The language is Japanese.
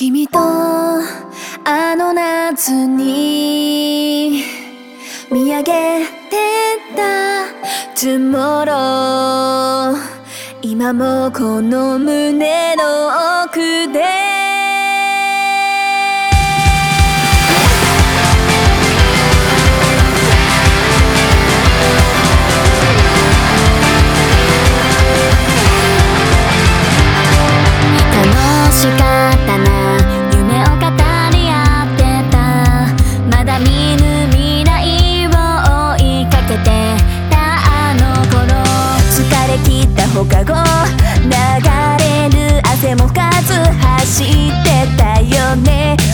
君とあの夏に見上げてた Tomorrow 今もこの胸の奥で。楽しかったな。ず走ってたよね。